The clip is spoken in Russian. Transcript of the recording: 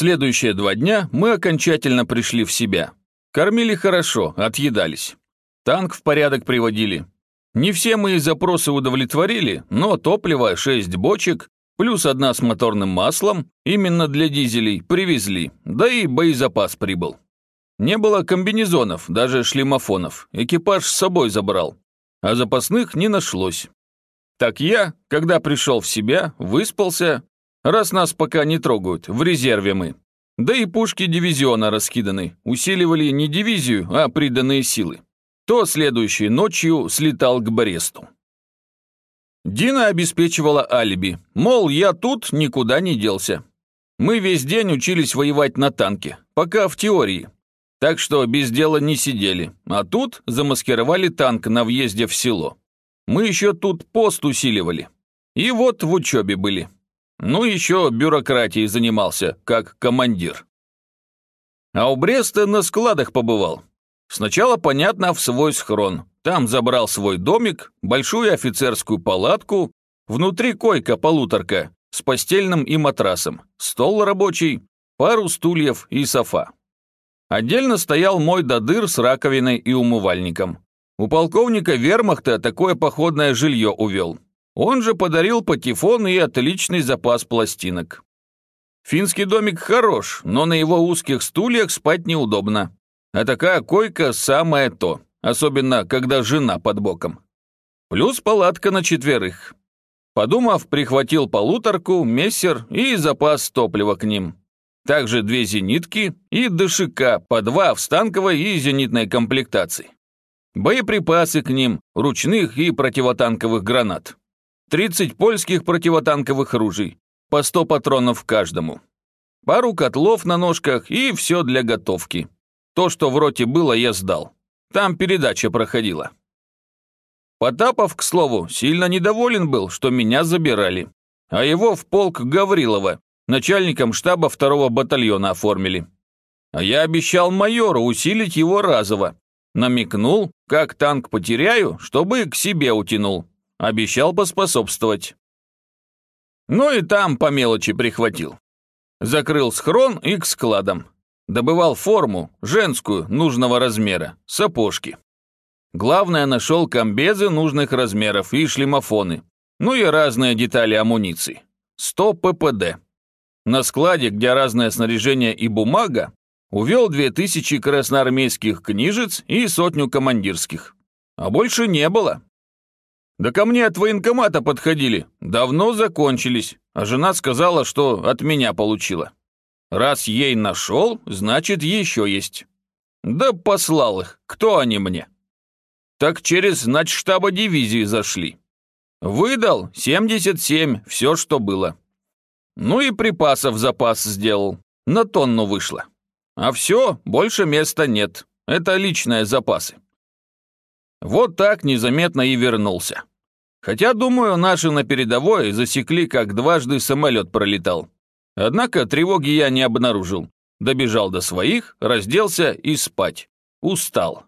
Следующие два дня мы окончательно пришли в себя. Кормили хорошо, отъедались. Танк в порядок приводили. Не все мои запросы удовлетворили, но топливо 6 бочек, плюс одна с моторным маслом, именно для дизелей, привезли, да и боезапас прибыл. Не было комбинезонов, даже шлемофонов, экипаж с собой забрал, а запасных не нашлось. Так я, когда пришел в себя, выспался, раз нас пока не трогают, в резерве мы. Да и пушки дивизиона раскиданы, усиливали не дивизию, а приданные силы то следующей ночью слетал к Бресту. Дина обеспечивала алиби, мол, я тут никуда не делся. Мы весь день учились воевать на танке, пока в теории. Так что без дела не сидели, а тут замаскировали танк на въезде в село. Мы еще тут пост усиливали. И вот в учебе были. Ну, еще бюрократией занимался, как командир. А у Бреста на складах побывал. Сначала, понятно, в свой схрон. Там забрал свой домик, большую офицерскую палатку, внутри койка-полуторка с постельным и матрасом, стол рабочий, пару стульев и софа. Отдельно стоял мой додыр с раковиной и умывальником. У полковника вермахта такое походное жилье увел. Он же подарил патефон и отличный запас пластинок. Финский домик хорош, но на его узких стульях спать неудобно. А такая койка самое то, особенно когда жена под боком. Плюс палатка на четверых. Подумав, прихватил полуторку, мессер и запас топлива к ним. Также две зенитки и ДШК по два в станковой и зенитной комплектации. Боеприпасы к ним, ручных и противотанковых гранат. 30 польских противотанковых ружей, по 100 патронов каждому. Пару котлов на ножках и все для готовки. То, что в роте было, я сдал. Там передача проходила. Потапов, к слову, сильно недоволен был, что меня забирали. А его в полк Гаврилова, начальником штаба второго батальона оформили. А я обещал майору усилить его разово. Намекнул, как танк потеряю, чтобы к себе утянул. Обещал поспособствовать. Ну и там по мелочи прихватил. Закрыл схрон и к складам. Добывал форму, женскую, нужного размера, сапожки. Главное, нашел комбезы нужных размеров и шлемофоны, ну и разные детали амуниции. 100 ППД. На складе, где разное снаряжение и бумага, увел 2000 красноармейских книжец и сотню командирских. А больше не было. Да ко мне от военкомата подходили, давно закончились, а жена сказала, что от меня получила. Раз ей нашел, значит, еще есть. Да послал их, кто они мне? Так через начштаба дивизии зашли. Выдал 77, все, что было. Ну и припасов запас сделал, на тонну вышло. А все, больше места нет, это личные запасы. Вот так незаметно и вернулся. Хотя, думаю, наши на передовой засекли, как дважды самолет пролетал. Однако тревоги я не обнаружил. Добежал до своих, разделся и спать. Устал.